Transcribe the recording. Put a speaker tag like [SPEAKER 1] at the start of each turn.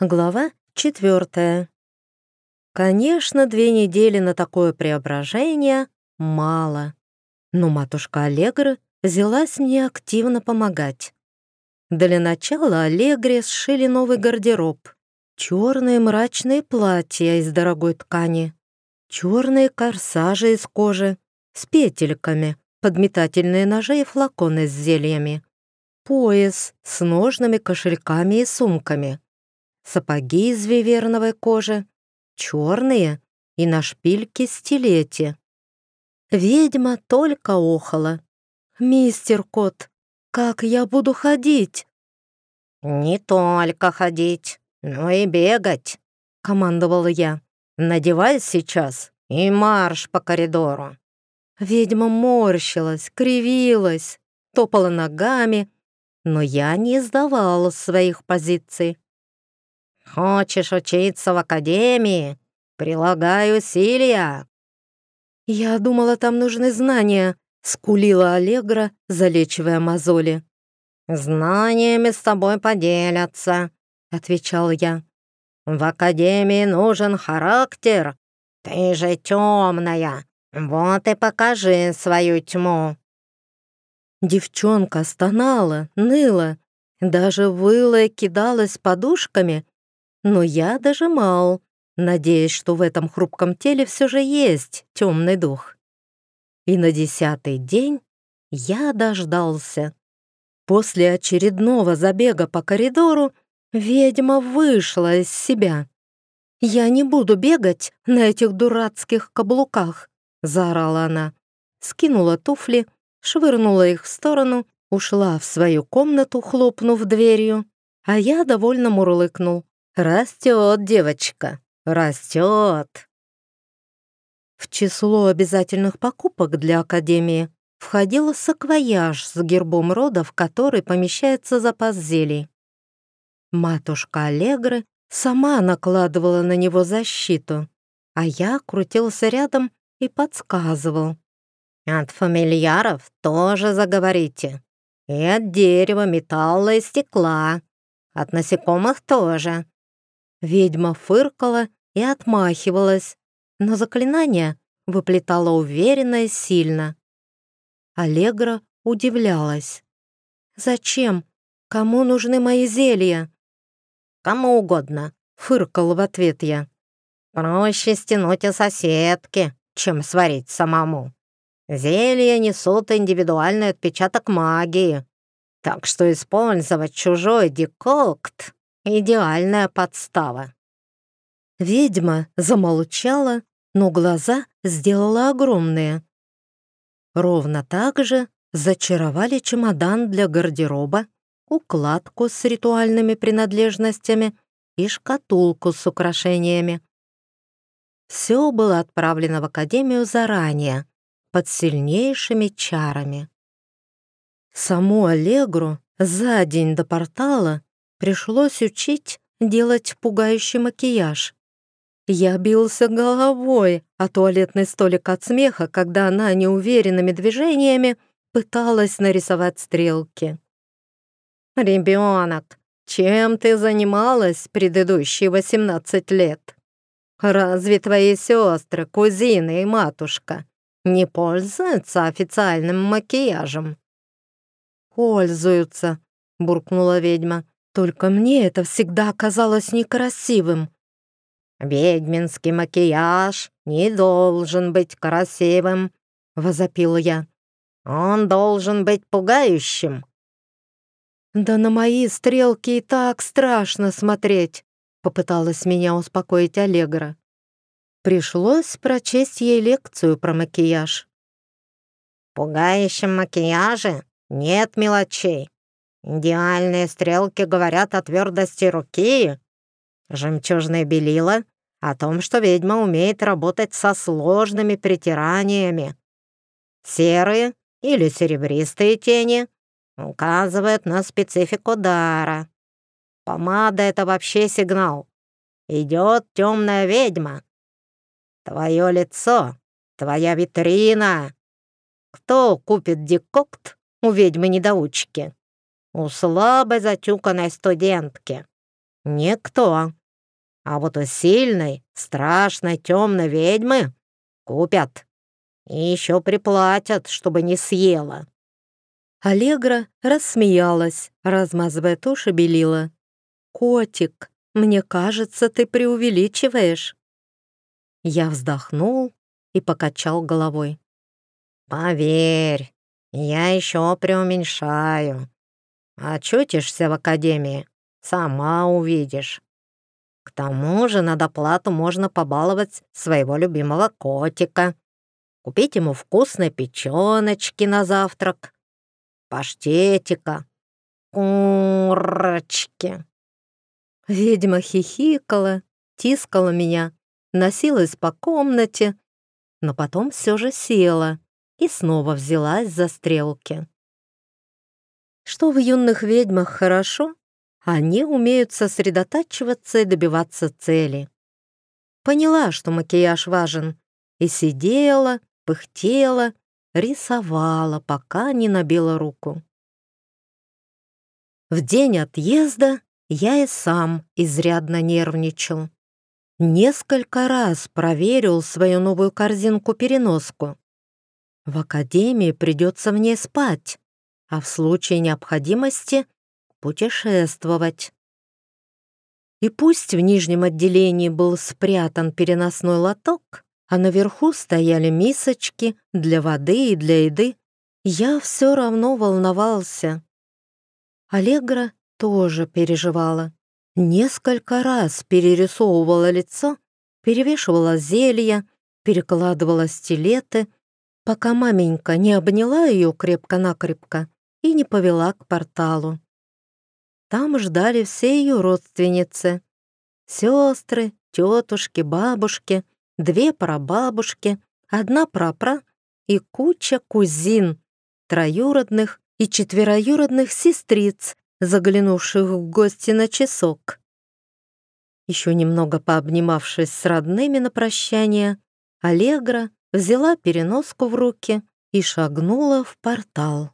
[SPEAKER 1] Глава четвертая. Конечно, две недели на такое преображение мало, но матушка Аллегры взялась мне активно помогать. Для начала Аллегре сшили новый гардероб. Черные мрачные платья из дорогой ткани, черные корсажи из кожи с петельками, подметательные ножи и флаконы с зельями, пояс с ножными кошельками и сумками сапоги из виверновой кожи, черные и на шпильке стилете. Ведьма только охала. «Мистер Кот, как я буду ходить?»
[SPEAKER 2] «Не только ходить, но и бегать», — командовала я. «Надевай сейчас и марш по коридору».
[SPEAKER 1] Ведьма морщилась, кривилась, топала ногами, но я не сдавала своих позиций.
[SPEAKER 2] Хочешь учиться в академии? Прилагаю усилия!»
[SPEAKER 1] «Я думала, там нужны знания», — скулила Аллегра, залечивая мозоли.
[SPEAKER 2] «Знаниями с тобой поделятся», — отвечал я. «В академии нужен характер. Ты же темная, вот и покажи свою тьму».
[SPEAKER 1] Девчонка стонала, ныла, даже выла и кидалась подушками, но я дожимал, надеясь, что в этом хрупком теле все же есть темный дух. И на десятый день я дождался. После очередного забега по коридору ведьма вышла из себя. «Я не буду бегать на этих дурацких каблуках», — заорала она. Скинула туфли, швырнула их в сторону, ушла в свою комнату, хлопнув дверью, а я довольно мурлыкнул. Растет девочка, растет. В число обязательных покупок для Академии входил саквояж с гербом рода, в который помещается запас зелий. Матушка Аллегры сама накладывала на него защиту, а я крутился рядом и подсказывал.
[SPEAKER 2] «От фамильяров тоже заговорите. И от дерева, металла и стекла. От насекомых тоже.
[SPEAKER 1] Ведьма фыркала и отмахивалась, но заклинание выплетала уверенно и сильно. Аллегра удивлялась. «Зачем? Кому нужны мои зелья?»
[SPEAKER 2] «Кому угодно», — фыркал в ответ я. «Проще стянуть у соседки, чем сварить самому. Зелья несут индивидуальный отпечаток магии, так что использовать чужой декокт Идеальная подстава.
[SPEAKER 1] Ведьма замолчала, но глаза сделала огромные. Ровно так же зачаровали чемодан для гардероба, укладку с ритуальными принадлежностями и шкатулку с украшениями. Все было отправлено в Академию заранее, под сильнейшими чарами. Саму Аллегру за день до портала пришлось учить делать пугающий макияж. Я бился головой о туалетный столик от смеха, когда она неуверенными движениями пыталась нарисовать стрелки.
[SPEAKER 2] «Ребенок, чем ты занималась предыдущие 18 лет? Разве твои сестры, кузины и матушка не пользуются официальным макияжем?»
[SPEAKER 1] «Пользуются», — буркнула ведьма. Только мне это всегда казалось некрасивым.
[SPEAKER 2] «Ведьминский макияж не должен быть красивым», — возопила я. «Он должен быть пугающим».
[SPEAKER 1] «Да на мои стрелки и так страшно смотреть», — попыталась меня успокоить Аллегра. Пришлось прочесть ей лекцию про макияж.
[SPEAKER 2] В пугающем макияже нет мелочей. Идеальные стрелки говорят о твердости руки. Жемчужное белило о том, что ведьма умеет работать со сложными притираниями. Серые или серебристые тени указывают на специфику дара. Помада — это вообще сигнал. Идет темная ведьма. Твое лицо, твоя витрина. Кто купит декокт у ведьмы-недоучки? У слабой затюканной студентки. Никто. А вот у сильной, страшной, темной ведьмы купят. И еще приплатят, чтобы не съела.
[SPEAKER 1] Аллегра рассмеялась, размазывая тушь и белила. «Котик, мне кажется, ты преувеличиваешь». Я вздохнул и покачал головой.
[SPEAKER 2] «Поверь, я еще преуменьшаю. Очутишься в академии, сама увидишь. К тому же на доплату можно побаловать своего любимого котика, купить ему вкусные печеночки на завтрак, паштетика, курочки».
[SPEAKER 1] Ведьма хихикала, тискала меня, носилась по комнате, но потом все же села и снова взялась за стрелки. Что в юных ведьмах хорошо, они умеют сосредотачиваться и добиваться цели. Поняла, что макияж важен, и сидела, пыхтела, рисовала, пока не набила руку. В день отъезда я и сам изрядно нервничал. Несколько раз проверил свою новую корзинку-переноску. В академии придется в ней спать, а в случае необходимости путешествовать. И пусть в нижнем отделении был спрятан переносной лоток, а наверху стояли мисочки для воды и для еды, я все равно волновался. Аллегра тоже переживала. Несколько раз перерисовывала лицо, перевешивала зелья, перекладывала стилеты, пока маменька не обняла ее крепко-накрепко и не повела к порталу. Там ждали все ее родственницы. Сестры, тетушки, бабушки, две прабабушки, одна прапра и куча кузин, троюродных и четвероюродных сестриц, заглянувших в гости на часок. Еще немного пообнимавшись с родными на прощание, Аллегра взяла переноску в руки и шагнула в портал.